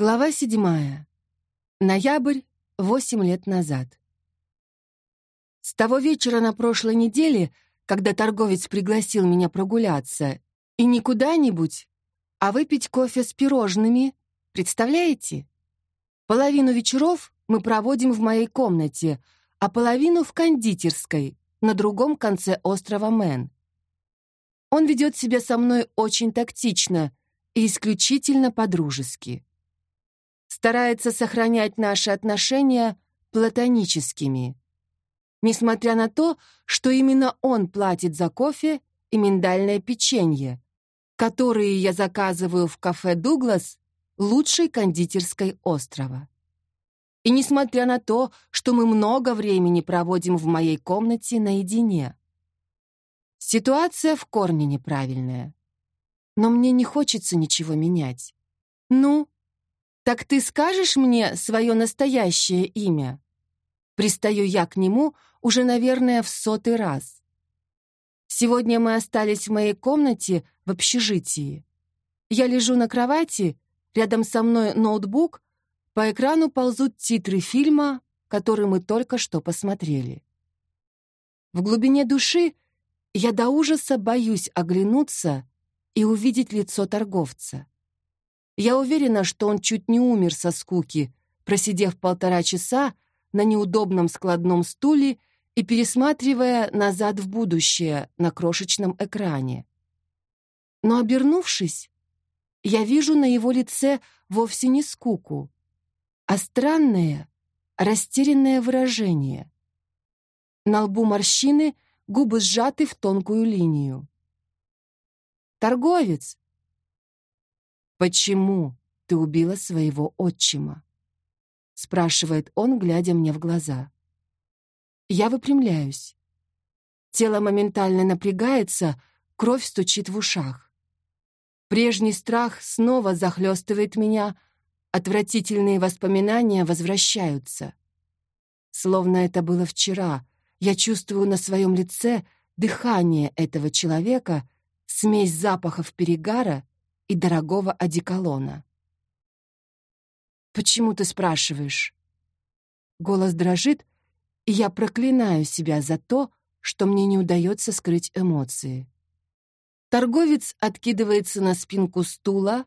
Глава седьмая. Ноябрь, восемь лет назад. С того вечера на прошлой неделе, когда торговец пригласил меня прогуляться, и не куда-нибудь, а выпить кофе с пирожными, представляете? Половину вечеров мы проводим в моей комнате, а половину в кондитерской, на другом конце острова Мэн. Он ведет себя со мной очень тактично и исключительно по-дружески старается сохранять наши отношения платоническими. Несмотря на то, что именно он платит за кофе и миндальное печенье, которые я заказываю в кафе «Дуглас», лучшей кондитерской острова. И несмотря на то, что мы много времени проводим в моей комнате наедине. Ситуация в корне неправильная. Но мне не хочется ничего менять. Ну, «Так ты скажешь мне свое настоящее имя?» Пристаю я к нему уже, наверное, в сотый раз. Сегодня мы остались в моей комнате в общежитии. Я лежу на кровати, рядом со мной ноутбук, по экрану ползут титры фильма, который мы только что посмотрели. В глубине души я до ужаса боюсь оглянуться и увидеть лицо торговца. Я уверена, что он чуть не умер со скуки, просидев полтора часа на неудобном складном стуле и пересматривая назад в будущее на крошечном экране. Но обернувшись, я вижу на его лице вовсе не скуку, а странное, растерянное выражение. На лбу морщины, губы сжаты в тонкую линию. «Торговец!» «Почему ты убила своего отчима?» — спрашивает он, глядя мне в глаза. Я выпрямляюсь. Тело моментально напрягается, кровь стучит в ушах. Прежний страх снова захлестывает меня, отвратительные воспоминания возвращаются. Словно это было вчера, я чувствую на своем лице дыхание этого человека, смесь запахов перегара и дорогого одеколона. «Почему ты спрашиваешь?» Голос дрожит, и я проклинаю себя за то, что мне не удается скрыть эмоции. Торговец откидывается на спинку стула,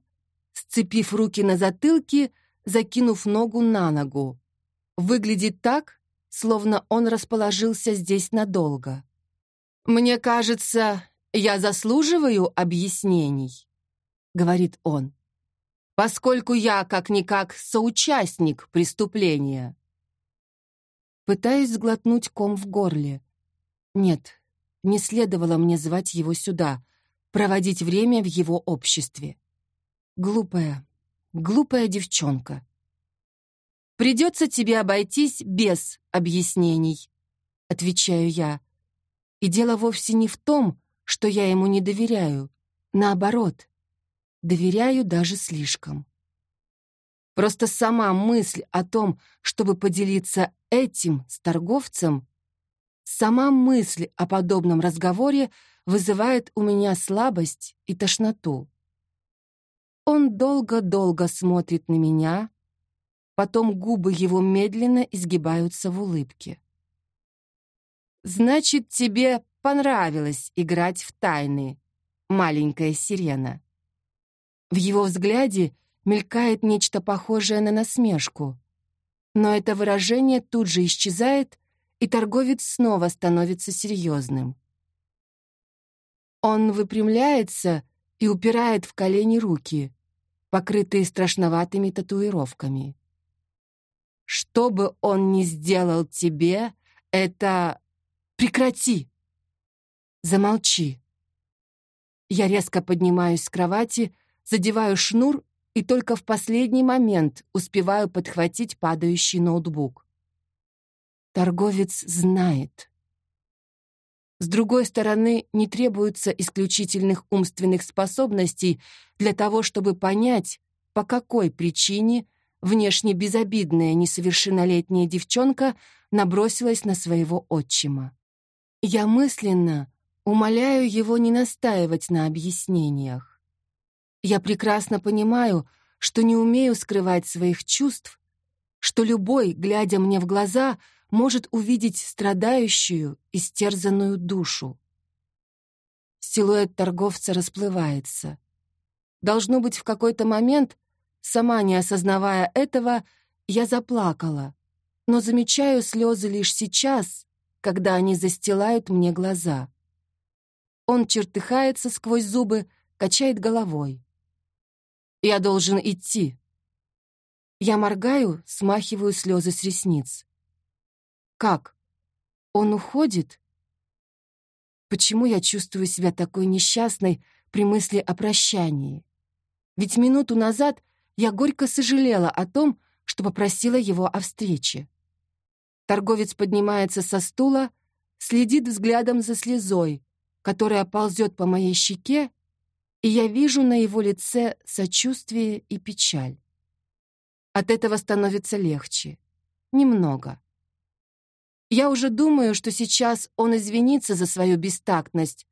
сцепив руки на затылке, закинув ногу на ногу. Выглядит так, словно он расположился здесь надолго. «Мне кажется, я заслуживаю объяснений». — говорит он, «поскольку я, как-никак, соучастник преступления». Пытаюсь сглотнуть ком в горле. Нет, не следовало мне звать его сюда, проводить время в его обществе. Глупая, глупая девчонка. «Придется тебе обойтись без объяснений», — отвечаю я. И дело вовсе не в том, что я ему не доверяю. Наоборот, доверяю даже слишком. Просто сама мысль о том, чтобы поделиться этим с торговцем, сама мысль о подобном разговоре вызывает у меня слабость и тошноту. Он долго-долго смотрит на меня, потом губы его медленно изгибаются в улыбке. «Значит, тебе понравилось играть в тайны, маленькая сирена?» В его взгляде мелькает нечто похожее на насмешку. Но это выражение тут же исчезает, и торговец снова становится серьезным. Он выпрямляется и упирает в колени руки, покрытые страшноватыми татуировками. «Что бы он ни сделал тебе, это... Прекрати! Замолчи!» Я резко поднимаюсь с кровати, задеваю шнур и только в последний момент успеваю подхватить падающий ноутбук. Торговец знает. С другой стороны, не требуется исключительных умственных способностей для того, чтобы понять, по какой причине внешне безобидная несовершеннолетняя девчонка набросилась на своего отчима. Я мысленно умоляю его не настаивать на объяснениях. Я прекрасно понимаю, что не умею скрывать своих чувств, что любой, глядя мне в глаза, может увидеть страдающую, истерзанную душу. Силуэт торговца расплывается. Должно быть, в какой-то момент, сама не осознавая этого, я заплакала, но замечаю слезы лишь сейчас, когда они застилают мне глаза. Он чертыхается сквозь зубы, качает головой. «Я должен идти». Я моргаю, смахиваю слезы с ресниц. «Как? Он уходит?» Почему я чувствую себя такой несчастной при мысли о прощании? Ведь минуту назад я горько сожалела о том, что попросила его о встрече. Торговец поднимается со стула, следит взглядом за слезой, которая ползет по моей щеке, и я вижу на его лице сочувствие и печаль. От этого становится легче. Немного. Я уже думаю, что сейчас он извинится за свою бестактность,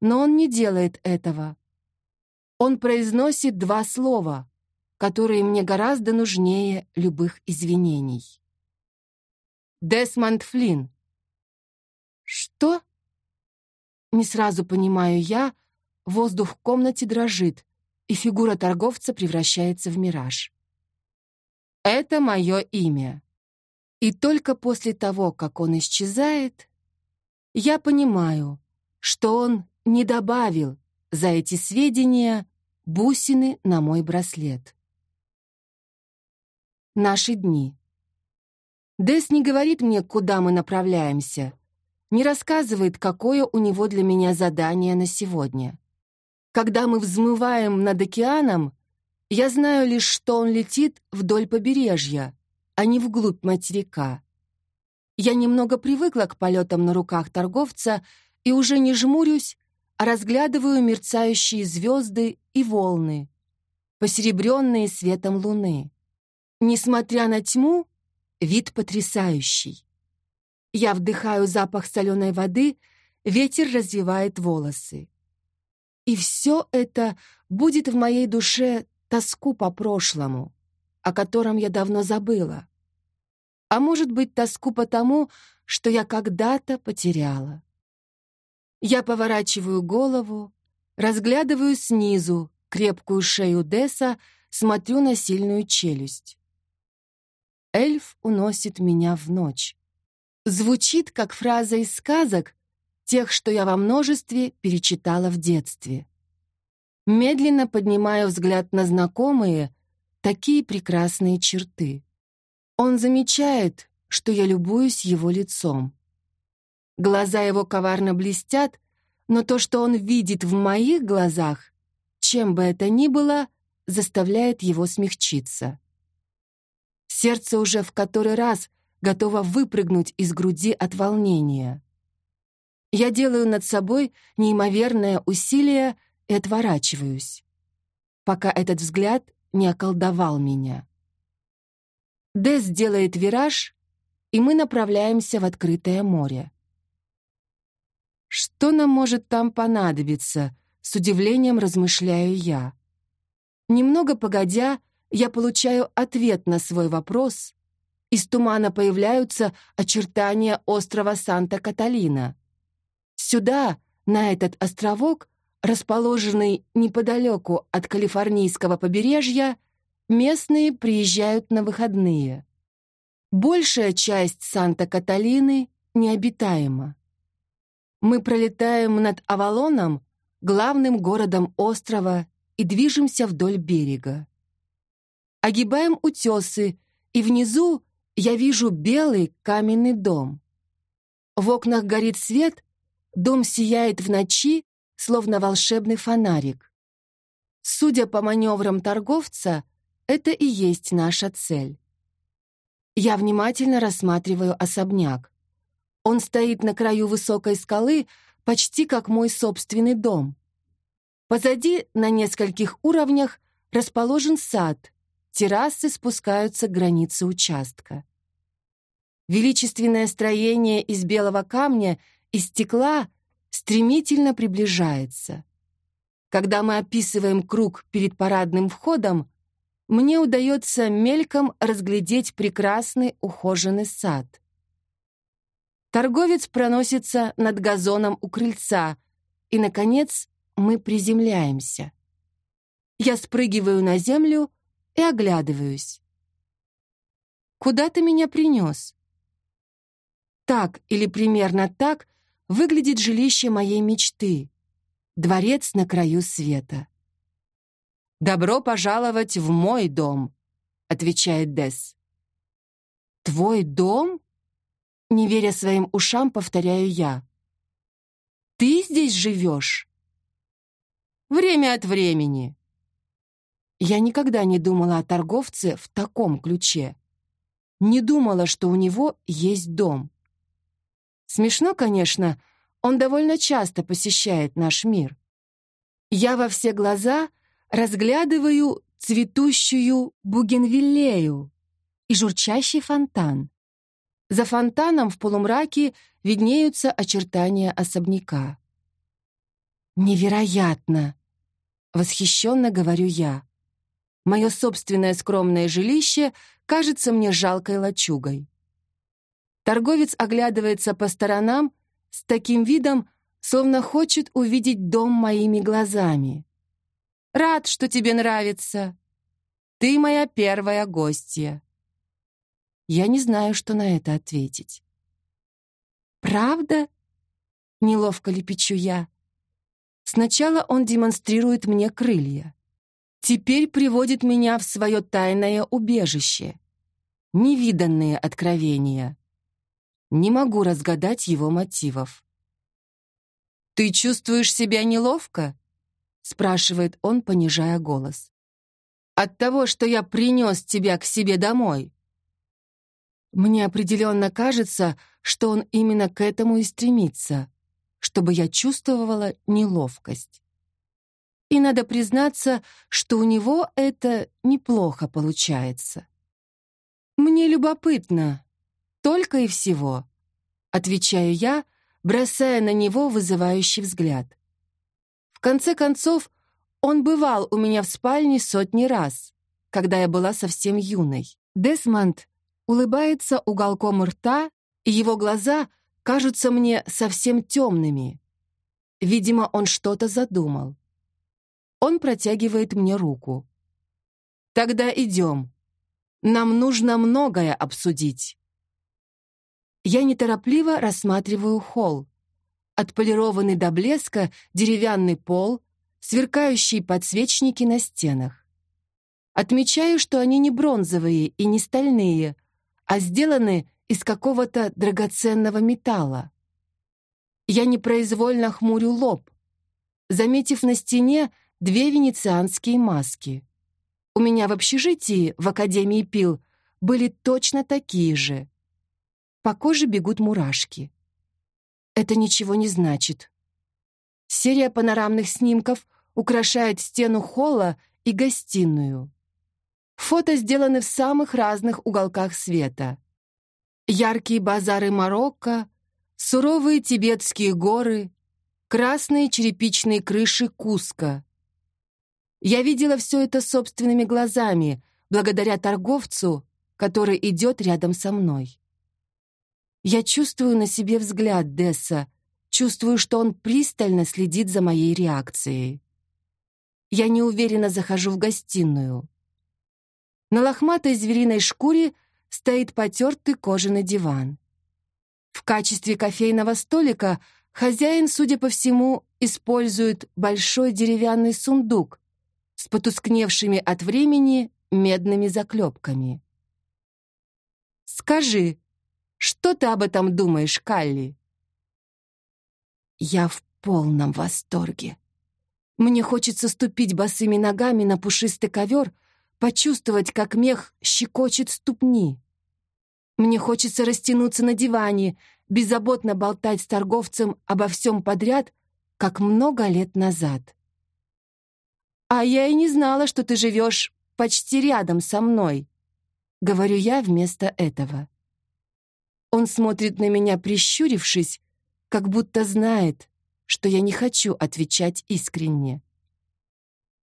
но он не делает этого. Он произносит два слова, которые мне гораздо нужнее любых извинений. Десмонд Флинн. Что? Не сразу понимаю я, воздух в комнате дрожит, и фигура торговца превращается в мираж. Это мое имя. И только после того, как он исчезает, я понимаю, что он не добавил за эти сведения бусины на мой браслет. Наши дни. Дэс не говорит мне, куда мы направляемся, не рассказывает, какое у него для меня задание на сегодня. Когда мы взмываем над океаном, я знаю лишь, что он летит вдоль побережья, а не вглубь материка. Я немного привыкла к полетам на руках торговца и уже не жмурюсь, а разглядываю мерцающие звезды и волны, посеребренные светом луны. Несмотря на тьму, Вид потрясающий. Я вдыхаю запах соленой воды, ветер развивает волосы. И все это будет в моей душе тоску по прошлому, о котором я давно забыла. А может быть, тоску по тому, что я когда-то потеряла. Я поворачиваю голову, разглядываю снизу крепкую шею Десса, смотрю на сильную челюсть эльф уносит меня в ночь. Звучит, как фраза из сказок, тех, что я во множестве перечитала в детстве. Медленно поднимаю взгляд на знакомые, такие прекрасные черты. Он замечает, что я любуюсь его лицом. Глаза его коварно блестят, но то, что он видит в моих глазах, чем бы это ни было, заставляет его смягчиться. Сердце уже в который раз готово выпрыгнуть из груди от волнения. Я делаю над собой неимоверное усилие и отворачиваюсь, пока этот взгляд не околдовал меня. Дэс делает вираж, и мы направляемся в открытое море. Что нам может там понадобиться, с удивлением размышляю я. Немного погодя, я получаю ответ на свой вопрос. Из тумана появляются очертания острова Санта-Каталина. Сюда, на этот островок, расположенный неподалеку от калифорнийского побережья, местные приезжают на выходные. Большая часть Санта-Каталины необитаема. Мы пролетаем над Авалоном, главным городом острова, и движемся вдоль берега. Огибаем утесы, и внизу я вижу белый каменный дом. В окнах горит свет, дом сияет в ночи, словно волшебный фонарик. Судя по маневрам торговца, это и есть наша цель. Я внимательно рассматриваю особняк. Он стоит на краю высокой скалы, почти как мой собственный дом. Позади, на нескольких уровнях, расположен сад, террасы спускаются к границе участка. Величественное строение из белого камня и стекла стремительно приближается. Когда мы описываем круг перед парадным входом, мне удается мельком разглядеть прекрасный ухоженный сад. Торговец проносится над газоном у крыльца, и, наконец, мы приземляемся. Я спрыгиваю на землю и оглядываюсь. «Куда ты меня принес?» Так или примерно так выглядит жилище моей мечты. Дворец на краю света. «Добро пожаловать в мой дом», — отвечает Десс. «Твой дом?» Не веря своим ушам, повторяю я. «Ты здесь живешь?» «Время от времени». Я никогда не думала о торговце в таком ключе. Не думала, что у него есть дом. Смешно, конечно, он довольно часто посещает наш мир. Я во все глаза разглядываю цветущую бугенвиллею и журчащий фонтан. За фонтаном в полумраке виднеются очертания особняка. «Невероятно!» — восхищенно говорю я. Мое собственное скромное жилище кажется мне жалкой лачугой. Торговец оглядывается по сторонам с таким видом, словно хочет увидеть дом моими глазами. «Рад, что тебе нравится. Ты моя первая гостья». Я не знаю, что на это ответить. «Правда?» — неловко лепечу я. Сначала он демонстрирует мне крылья. Теперь приводит меня в свое тайное убежище. Невиданные откровения. Не могу разгадать его мотивов. «Ты чувствуешь себя неловко?» — спрашивает он, понижая голос. «От того, что я принес тебя к себе домой?» Мне определенно кажется, что он именно к этому и стремится, чтобы я чувствовала неловкость. И надо признаться, что у него это неплохо получается. Мне любопытно, только и всего, отвечаю я, бросая на него вызывающий взгляд. В конце концов, он бывал у меня в спальне сотни раз, когда я была совсем юной. Десмонд улыбается уголком рта, и его глаза кажутся мне совсем темными. Видимо, он что-то задумал. Он протягивает мне руку. «Тогда идем. Нам нужно многое обсудить». Я неторопливо рассматриваю холл. Отполированный до блеска деревянный пол, сверкающие подсвечники на стенах. Отмечаю, что они не бронзовые и не стальные, а сделаны из какого-то драгоценного металла. Я непроизвольно хмурю лоб, заметив на стене две венецианские маски. У меня в общежитии в Академии пил были точно такие же. По коже бегут мурашки. Это ничего не значит. Серия панорамных снимков украшает стену холла и гостиную. Фото сделаны в самых разных уголках света. Яркие базары Марокко, суровые тибетские горы, красные черепичные крыши Куска. Я видела все это собственными глазами, благодаря торговцу, который идет рядом со мной. Я чувствую на себе взгляд Десса, чувствую, что он пристально следит за моей реакцией. Я неуверенно захожу в гостиную. На лохматой звериной шкуре стоит потертый кожаный диван. В качестве кофейного столика хозяин, судя по всему, использует большой деревянный сундук с потускневшими от времени медными заклепками. «Скажи, что ты об этом думаешь, Калли?» Я в полном восторге. Мне хочется ступить босыми ногами на пушистый ковер — почувствовать, как мех щекочет ступни. Мне хочется растянуться на диване, беззаботно болтать с торговцем обо всем подряд, как много лет назад. «А я и не знала, что ты живешь почти рядом со мной», — говорю я вместо этого. Он смотрит на меня, прищурившись, как будто знает, что я не хочу отвечать искренне.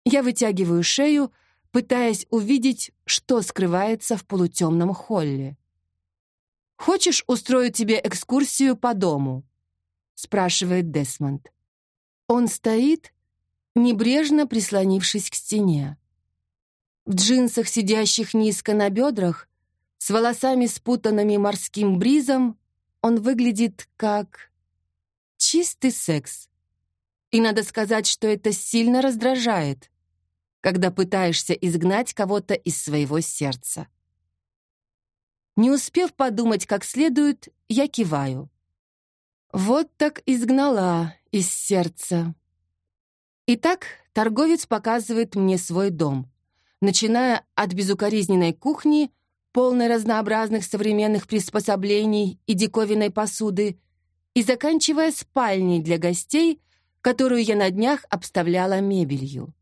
Я вытягиваю шею, пытаясь увидеть, что скрывается в полутемном холле. «Хочешь устроить тебе экскурсию по дому?» — спрашивает Десмонд. Он стоит, небрежно прислонившись к стене. В джинсах, сидящих низко на бедрах, с волосами спутанными морским бризом, он выглядит как чистый секс. И надо сказать, что это сильно раздражает, когда пытаешься изгнать кого-то из своего сердца. Не успев подумать как следует, я киваю. Вот так изгнала из сердца. Итак, торговец показывает мне свой дом, начиная от безукоризненной кухни, полной разнообразных современных приспособлений и диковинной посуды, и заканчивая спальней для гостей, которую я на днях обставляла мебелью.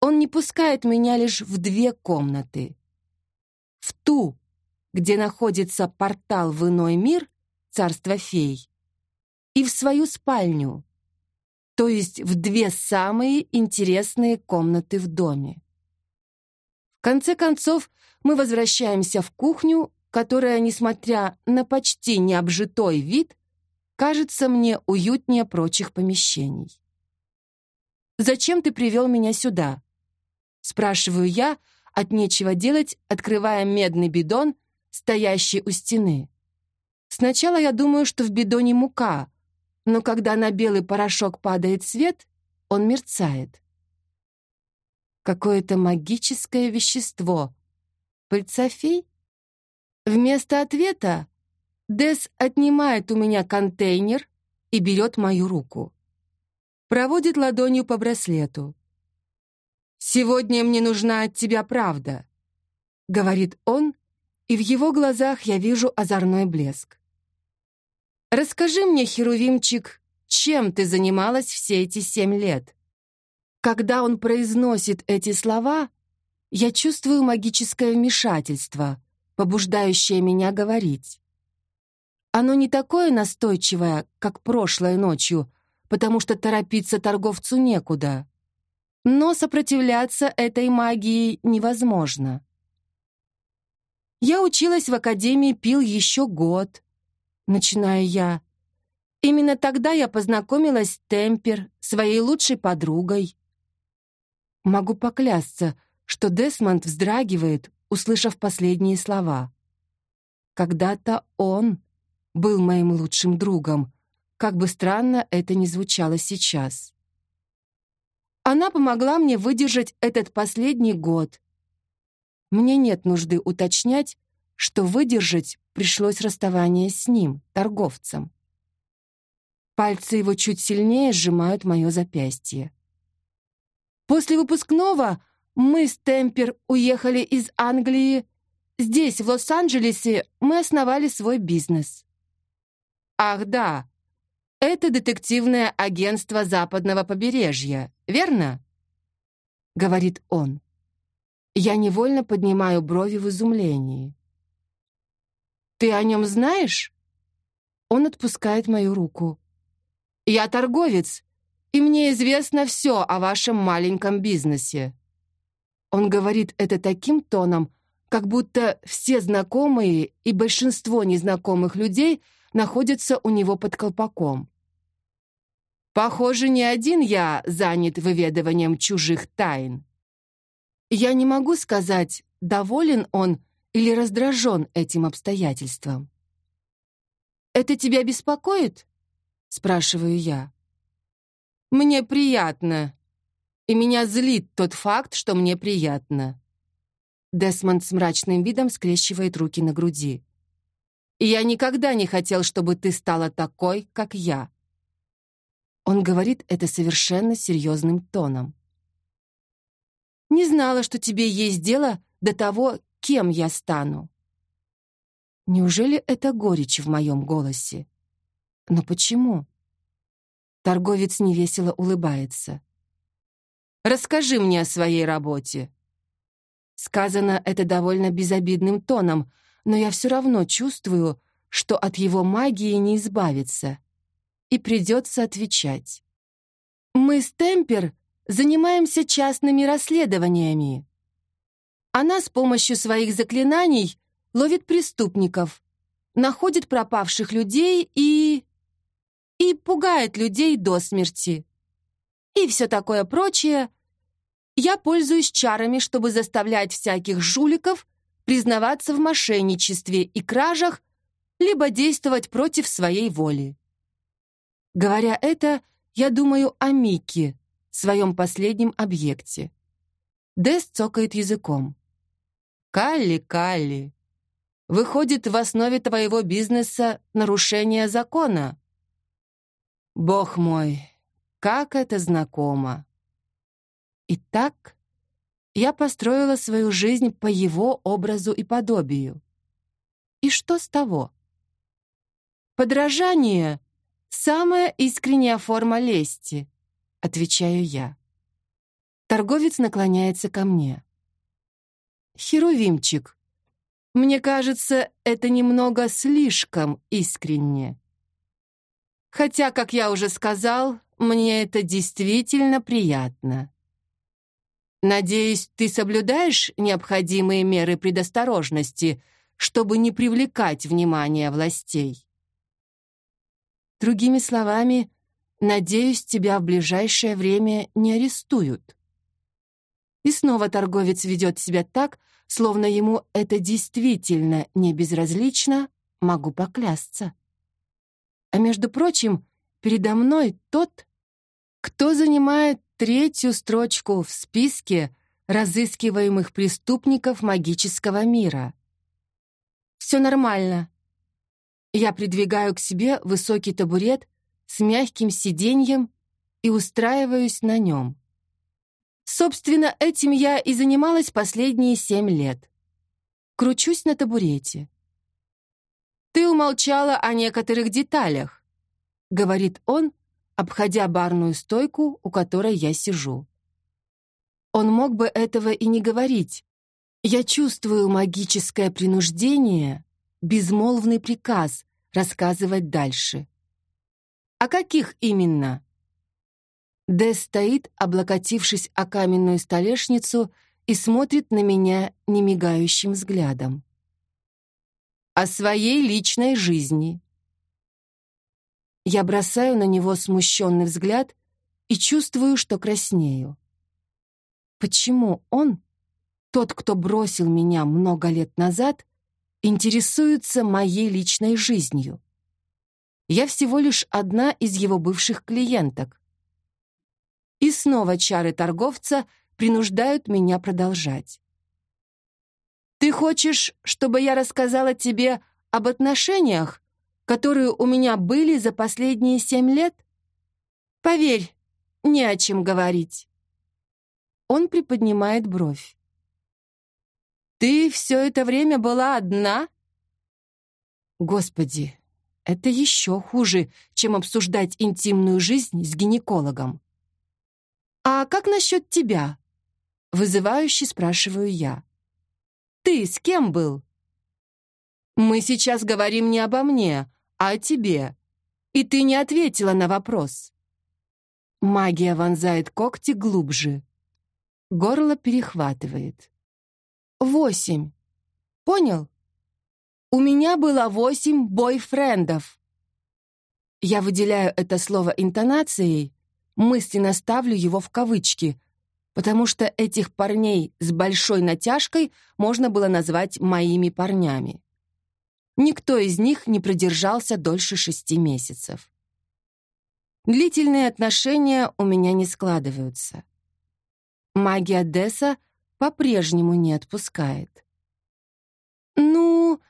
Он не пускает меня лишь в две комнаты. В ту, где находится портал в иной мир, царство фей, и в свою спальню, то есть в две самые интересные комнаты в доме. В конце концов, мы возвращаемся в кухню, которая, несмотря на почти необжитой вид, кажется мне уютнее прочих помещений. «Зачем ты привел меня сюда?» Спрашиваю я, от нечего делать, открывая медный бидон, стоящий у стены. Сначала я думаю, что в бидоне мука, но когда на белый порошок падает свет, он мерцает. Какое-то магическое вещество. Пыльцофей? Вместо ответа Дес отнимает у меня контейнер и берет мою руку. Проводит ладонью по браслету. «Сегодня мне нужна от тебя правда», — говорит он, и в его глазах я вижу озорной блеск. «Расскажи мне, Херувимчик, чем ты занималась все эти семь лет?» Когда он произносит эти слова, я чувствую магическое вмешательство, побуждающее меня говорить. Оно не такое настойчивое, как прошлой ночью, потому что торопиться торговцу некуда. Но сопротивляться этой магии невозможно. Я училась в Академии Пил еще год, начинаю я. Именно тогда я познакомилась с Темпер, своей лучшей подругой. Могу поклясться, что Десмонд вздрагивает, услышав последние слова. Когда-то он был моим лучшим другом, как бы странно это ни звучало сейчас. Она помогла мне выдержать этот последний год. Мне нет нужды уточнять, что выдержать пришлось расставание с ним, торговцем. Пальцы его чуть сильнее сжимают мое запястье. После выпускного мы с Темпер уехали из Англии. Здесь, в Лос-Анджелесе, мы основали свой бизнес. Ах, да, это детективное агентство западного побережья, верно? Говорит он. Я невольно поднимаю брови в изумлении. «Ты о нем знаешь?» Он отпускает мою руку. «Я торговец, и мне известно все о вашем маленьком бизнесе». Он говорит это таким тоном, как будто все знакомые и большинство незнакомых людей находятся у него под колпаком. Похоже, не один я занят выведыванием чужих тайн. Я не могу сказать, доволен он или раздражен этим обстоятельством. «Это тебя беспокоит?» — спрашиваю я. «Мне приятно», и меня злит тот факт, что мне приятно. Десмонд с мрачным видом скрещивает руки на груди. «Я никогда не хотел, чтобы ты стала такой, как я». Он говорит это совершенно серьезным тоном. «Не знала, что тебе есть дело до того, кем я стану». Неужели это горечь в моем голосе? Но почему? Торговец невесело улыбается. Расскажи мне о своей работе». Сказано это довольно безобидным тоном, но я все равно чувствую, что от его магии не избавиться. И придется отвечать. Мы с Темпер занимаемся частными расследованиями. Она с помощью своих заклинаний ловит преступников, находит пропавших людей и... и пугает людей до смерти. И все такое прочее. Я пользуюсь чарами, чтобы заставлять всяких жуликов признаваться в мошенничестве и кражах, либо действовать против своей воли. Говоря это, я думаю о Микки, своем последнем объекте. Дэс цокает языком. «Калли, Калли, выходит, в основе твоего бизнеса нарушение закона?» «Бог мой, как это знакомо!» Итак, я построила свою жизнь по его образу и подобию. И что с того? Подражание — самая искренняя форма лести, отвечаю я. Торговец наклоняется ко мне. Херувимчик, мне кажется, это немного слишком искренне. Хотя, как я уже сказал, мне это действительно приятно. Надеюсь, ты соблюдаешь необходимые меры предосторожности, чтобы не привлекать внимание властей. Другими словами, надеюсь, тебя в ближайшее время не арестуют. И снова торговец ведет себя так, словно ему это действительно не безразлично, могу поклясться. А между прочим, передо мной тот, кто занимает третью строчку в списке разыскиваемых преступников магического мира. Все нормально. Я придвигаю к себе высокий табурет с мягким сиденьем и устраиваюсь на нем. Собственно, этим я и занималась последние семь лет. Кручусь на табурете. «Ты умолчала о некоторых деталях», — говорит он, обходя барную стойку, у которой я сижу. Он мог бы этого и не говорить. Я чувствую магическое принуждение, безмолвный приказ рассказывать дальше. А каких именно? Дэс стоит, облокотившись о каменную столешницу, и смотрит на меня немигающим взглядом. О своей личной жизни, я бросаю на него смущенный взгляд и чувствую, что краснею. Почему он, тот, кто бросил меня много лет назад, интересуется моей личной жизнью? Я всего лишь одна из его бывших клиенток. И снова чары торговца принуждают меня продолжать. «Ты хочешь, чтобы я рассказала тебе об отношениях, которые у меня были за последние семь лет? Поверь, не о чем говорить. Он приподнимает бровь. Ты все это время была одна? Господи, это еще хуже, чем обсуждать интимную жизнь с гинекологом. А как насчет тебя? Вызывающе спрашиваю я. Ты с кем был? Мы сейчас говорим не обо мне, а тебе. И ты не ответила на вопрос. Магия вонзает когти глубже. Горло перехватывает. Восемь. Понял? У меня было восемь бойфрендов. Я выделяю это слово интонацией, мысленно ставлю его в кавычки, потому что этих парней с большой натяжкой можно было назвать моими парнями. Никто из них не продержался дольше шести месяцев. Длительные отношения у меня не складываются. Магия Десса по-прежнему не отпускает. Ну,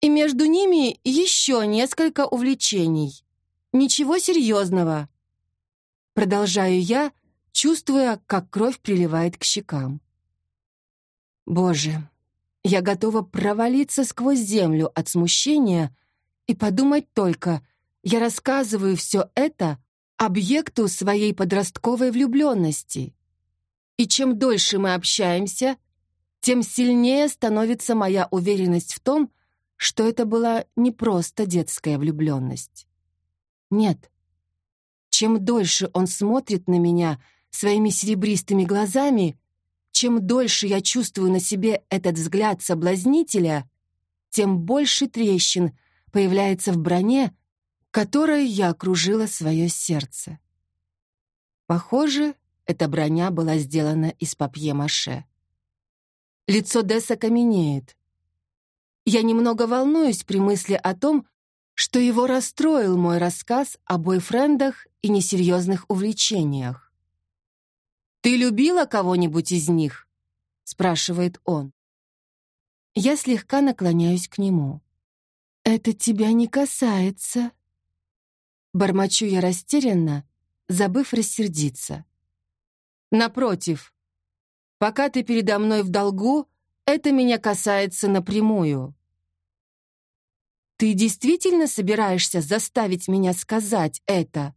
и между ними еще несколько увлечений. Ничего серьезного. Продолжаю я, чувствуя, как кровь приливает к щекам. Боже, я готова провалиться сквозь землю от смущения и подумать только, я рассказываю все это объекту своей подростковой влюбленности. И чем дольше мы общаемся, тем сильнее становится моя уверенность в том, что это была не просто детская влюбленность. Нет. Чем дольше он смотрит на меня своими серебристыми глазами, чем дольше я чувствую на себе этот взгляд соблазнителя, тем больше трещин появляется в броне, которой я окружила свое сердце. Похоже, эта броня была сделана из папье-маше. Лицо Десса каменеет. Я немного волнуюсь при мысли о том, что его расстроил мой рассказ о бойфрендах и несерьезных увлечениях. «Ты любила кого-нибудь из них?» — спрашивает он. Я слегка наклоняюсь к нему. «Это тебя не касается». Бормочу я растерянно, забыв рассердиться. «Напротив, пока ты передо мной в долгу, это меня касается напрямую». «Ты действительно собираешься заставить меня сказать это?»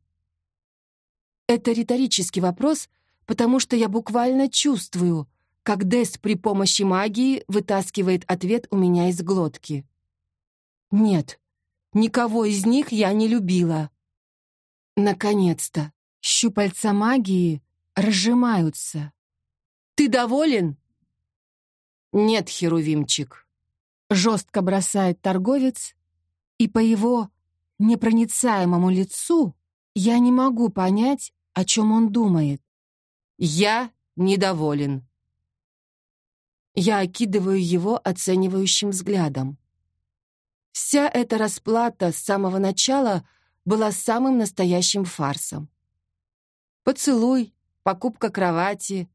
Это риторический вопрос, потому что я буквально чувствую, как Дес при помощи магии вытаскивает ответ у меня из глотки. Нет, никого из них я не любила. Наконец-то, щупальца магии разжимаются. «Ты доволен?» «Нет, Херувимчик», — жестко бросает торговец, и по его непроницаемому лицу я не могу понять, о чем он думает. «Я недоволен». Я окидываю его оценивающим взглядом. Вся эта расплата с самого начала была самым настоящим фарсом. Поцелуй, покупка кровати,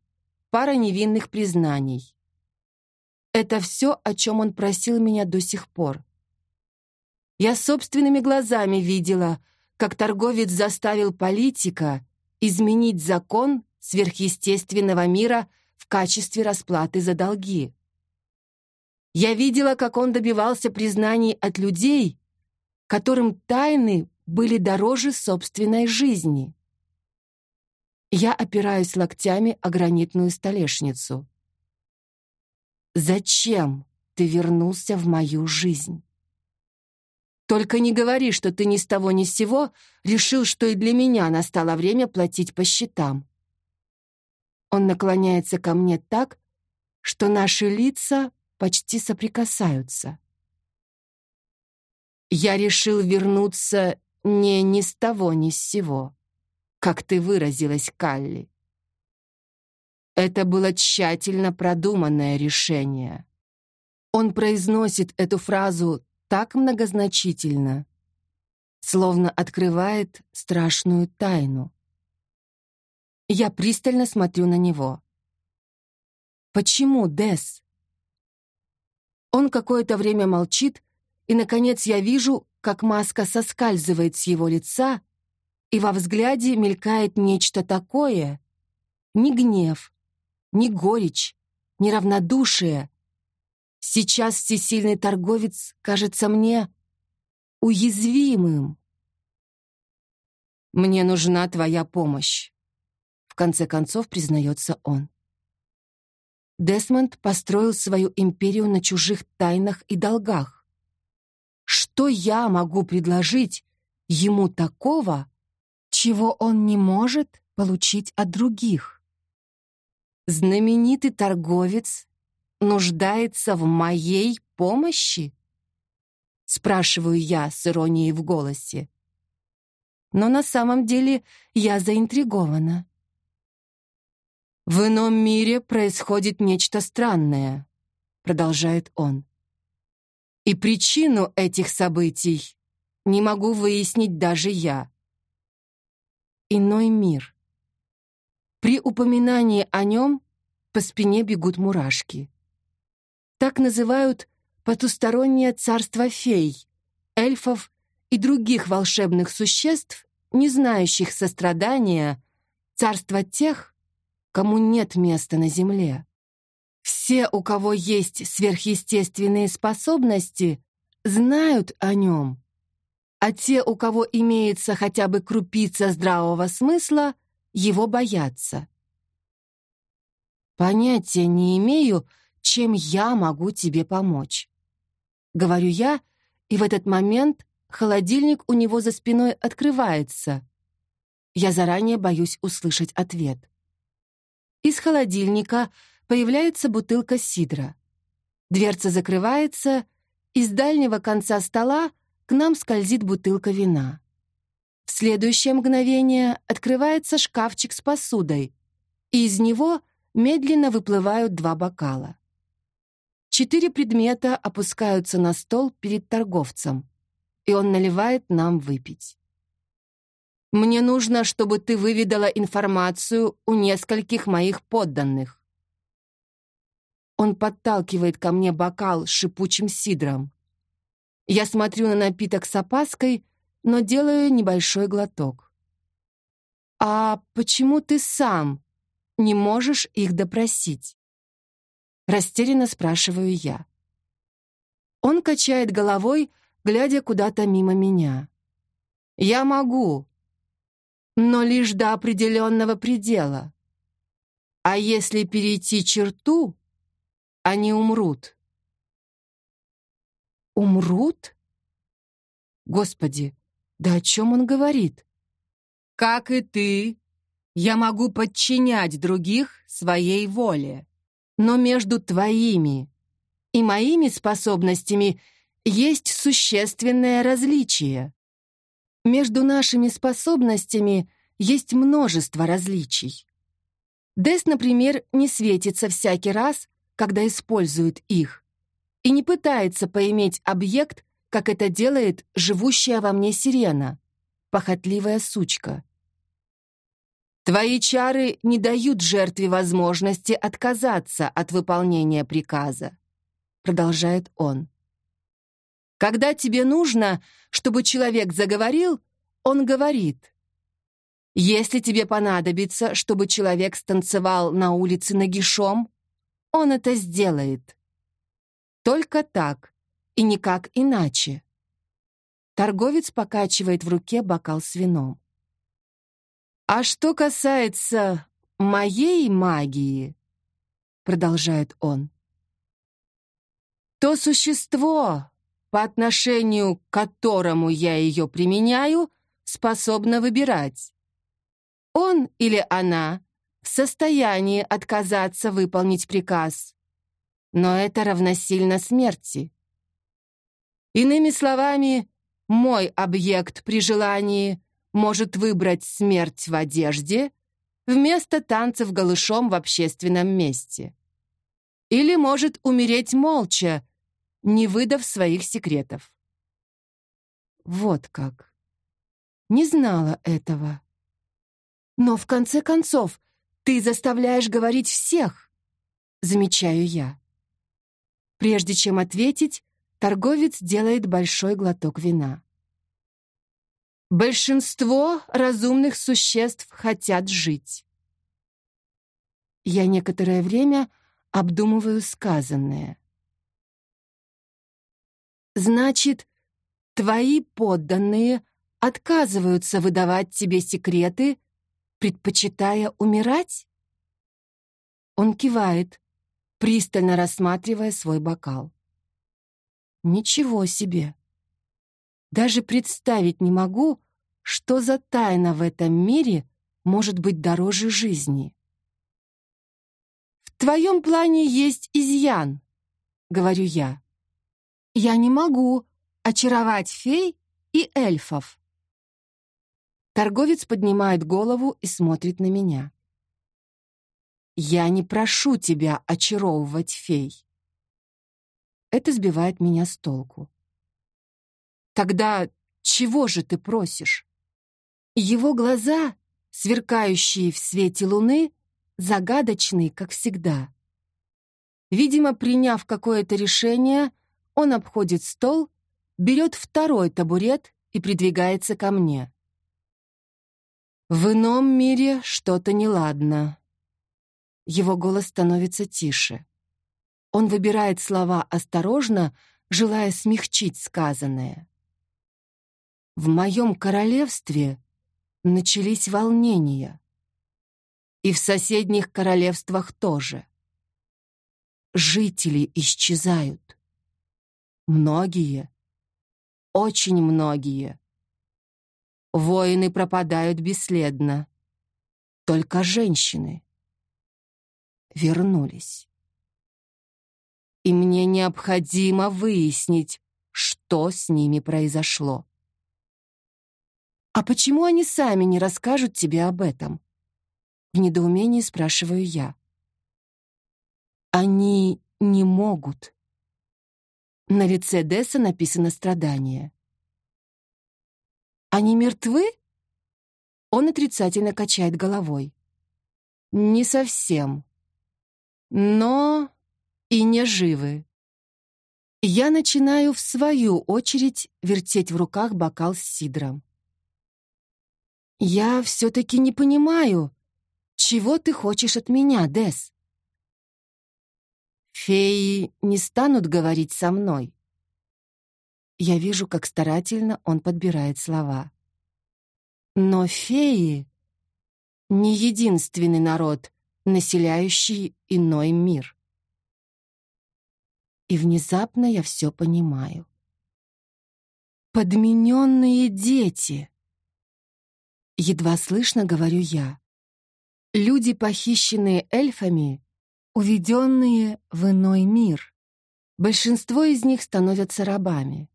пара невинных признаний. Это все, о чем он просил меня до сих пор. Я собственными глазами видела, как торговец заставил политика изменить закон сверхъестественного мира — в качестве расплаты за долги. Я видела, как он добивался признаний от людей, которым тайны были дороже собственной жизни. Я опираюсь локтями о гранитную столешницу. «Зачем ты вернулся в мою жизнь?» «Только не говори, что ты ни с того ни с сего решил, что и для меня настало время платить по счетам. Он наклоняется ко мне так, что наши лица почти соприкасаются. Я решил вернуться не ни с того, ни с сего, как ты выразилась, Калли. Это было тщательно продуманное решение. Он произносит эту фразу так многозначительно, словно открывает страшную тайну. Я пристально смотрю на него. «Почему, Дес?» Он какое-то время молчит, и, наконец, я вижу, как маска соскальзывает с его лица, и во взгляде мелькает нечто такое. Ни гнев, ни горечь, ни равнодушие. Сейчас всесильный торговец кажется мне уязвимым. «Мне нужна твоя помощь», конце концов признается он. Десмонд построил свою империю на чужих тайнах и долгах. Что я могу предложить ему такого, чего он не может получить от других? Знаменитый торговец нуждается в моей помощи? Спрашиваю я с иронией в голосе. Но на самом деле я заинтригована. «В ином мире происходит нечто странное», — продолжает он. «И причину этих событий не могу выяснить даже я. Иной мир. При упоминании о нем по спине бегут мурашки. Так называют потустороннее царство фей, эльфов и других волшебных существ, не знающих сострадания, царство тех, кому нет места на земле. Все, у кого есть сверхъестественные способности, знают о нем, а те, у кого имеется хотя бы крупица здравого смысла, его боятся. Понятия не имею, чем я могу тебе помочь. Говорю я, и в этот момент холодильник у него за спиной открывается. Я заранее боюсь услышать ответ. Из холодильника появляется бутылка сидра. Дверца закрывается, из дальнего конца стола к нам скользит бутылка вина. В следующее мгновение открывается шкафчик с посудой, и из него медленно выплывают два бокала. Четыре предмета опускаются на стол перед торговцем, и он наливает нам выпить. «Мне нужно, чтобы ты выведала информацию у нескольких моих подданных». Он подталкивает ко мне бокал с шипучим сидром. Я смотрю на напиток с опаской, но делаю небольшой глоток. «А почему ты сам не можешь их допросить?» Растерянно спрашиваю я. Он качает головой, глядя куда-то мимо меня. «Я могу, но лишь до определенного предела. А если перейти черту, они умрут». «Умрут?» Господи, да о чем он говорит? «Как и ты, я могу подчинять других своей воле. Но между твоими и моими способностями есть существенное различие. Между нашими способностями есть множество различий. Дес, например, не светится всякий раз, когда использует их, и не пытается поиметь объект, как это делает живущая во мне сирена, похотливая сучка. Твои чары не дают жертве возможности отказаться от выполнения приказа, продолжает он. Когда тебе нужно, чтобы человек заговорил, он говорит. Если тебе понадобится, чтобы человек станцевал на улице нагишом, он это сделает. Только так и никак иначе. Торговец покачивает в руке бокал с вином. «А что касается моей магии», — продолжает он, «то существо, по отношению к которому я ее применяю, способно выбирать. Он или она в состоянии отказаться выполнить приказ, но это равносильно смерти. Иными словами, мой объект при желании может выбрать смерть в одежде вместо танцев голышом в общественном месте. Или может умереть молча, не выдав своих секретов. Вот как. Не знала этого. Но в конце концов, ты заставляешь говорить всех, замечаю я. Прежде чем ответить, торговец делает большой глоток вина. Большинство разумных существ хотят жить. Я некоторое время обдумываю сказанное. Значит, твои подданные отказываются выдавать тебе секреты, предпочитая умирать? Он кивает, пристально рассматривая свой бокал. Ничего себе! Даже представить не могу, что за тайна в этом мире может быть дороже жизни. «В твоем плане есть изъян», — говорю я. «Я не могу очаровать фей и эльфов». Торговец поднимает голову и смотрит на меня. «Я не прошу тебя очаровывать фей». Это сбивает меня с толку. Тогда чего же ты просишь? Его глаза, сверкающие в свете луны, загадочные, как всегда. Видимо, приняв какое-то решение, он обходит стол, берет второй табурет и придвигается ко мне. В ином мире что-то неладно. Его голос становится тише. Он выбирает слова осторожно, желая смягчить сказанное. В моем королевстве начались волнения. И в соседних королевствах тоже. Жители исчезают. Многие, очень многие. Воины пропадают бесследно. Только женщины. вернулись. И мне необходимо выяснить, что с ними произошло. «А почему они сами не расскажут тебе об этом?» В недоумении спрашиваю я. «Они не могут». На лице Десса написано страдание. «Они мертвы?» Он отрицательно качает головой. «Не совсем. Но и не живы». Я начинаю, в свою очередь, вертеть в руках бокал с сидром. «Я все-таки не понимаю, чего ты хочешь от меня, Дес?» «Феи не станут говорить со мной». Я вижу, как старательно он подбирает слова. Но феи — не единственный народ, населяющий иной мир. И внезапно я все понимаю. Подмененные дети. Едва слышно говорю я. Люди, похищенные эльфами, уведенные в иной мир. Большинство из них становятся рабами.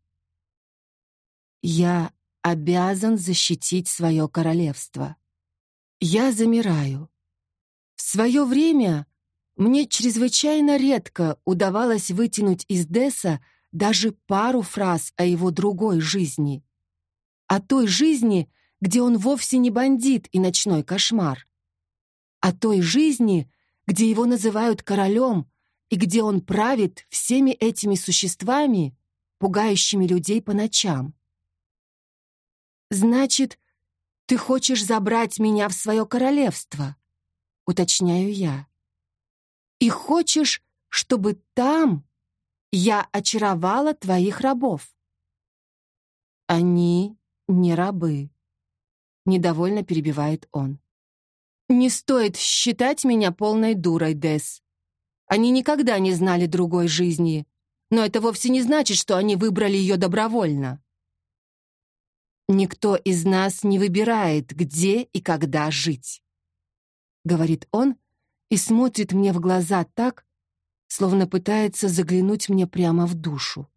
Я обязан защитить свое королевство. Я замираю. В свое время мне чрезвычайно редко удавалось вытянуть из Десса даже пару фраз о его другой жизни. О той жизни, где он вовсе не бандит и ночной кошмар. О той жизни, где его называют королем и где он правит всеми этими существами, пугающими людей по ночам. «Значит, ты хочешь забрать меня в свое королевство?» — уточняю я. «И хочешь, чтобы там я очаровала твоих рабов?» «Они не рабы», Недовольно перебивает он. «Не стоит считать меня полной дурой, Дес. Они никогда не знали другой жизни, но это вовсе не значит, что они выбрали ее добровольно. Никто из нас не выбирает, где и когда жить», — говорит он и смотрит мне в глаза так, словно пытается заглянуть мне прямо в душу.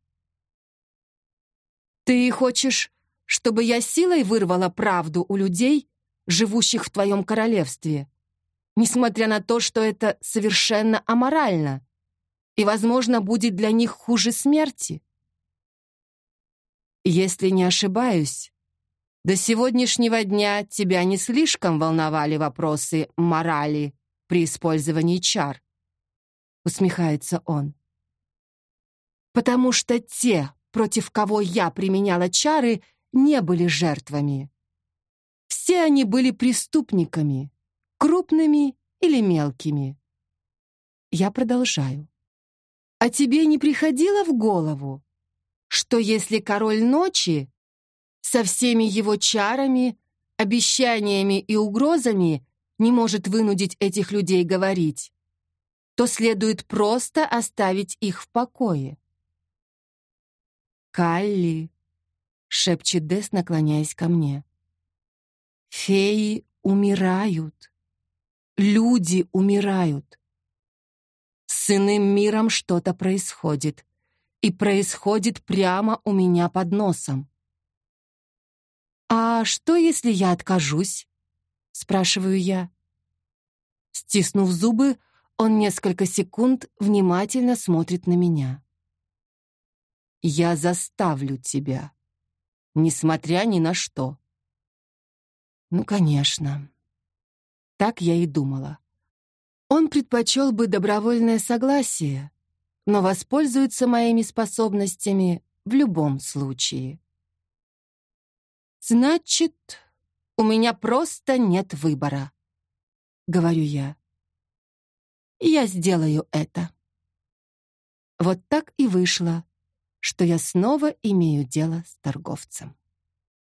«Ты хочешь чтобы я силой вырвала правду у людей, живущих в твоем королевстве, несмотря на то, что это совершенно аморально и, возможно, будет для них хуже смерти. Если не ошибаюсь, до сегодняшнего дня тебя не слишком волновали вопросы морали при использовании чар, усмехается он. Потому что те, против кого я применяла чары, не были жертвами. Все они были преступниками, крупными или мелкими. Я продолжаю. А тебе не приходило в голову, что если король ночи со всеми его чарами, обещаниями и угрозами не может вынудить этих людей говорить, то следует просто оставить их в покое? Калли, шепчет Дес, наклоняясь ко мне. Феи умирают. Люди умирают. С иным миром что-то происходит. И происходит прямо у меня под носом. «А что, если я откажусь?» — спрашиваю я. Стиснув зубы, он несколько секунд внимательно смотрит на меня. «Я заставлю тебя», несмотря ни на что. Ну, конечно. Так я и думала. Он предпочел бы добровольное согласие, но воспользуется моими способностями в любом случае. «Значит, у меня просто нет выбора», — говорю я. «Я сделаю это». Вот так и вышло, что я снова имею дело с торговцем.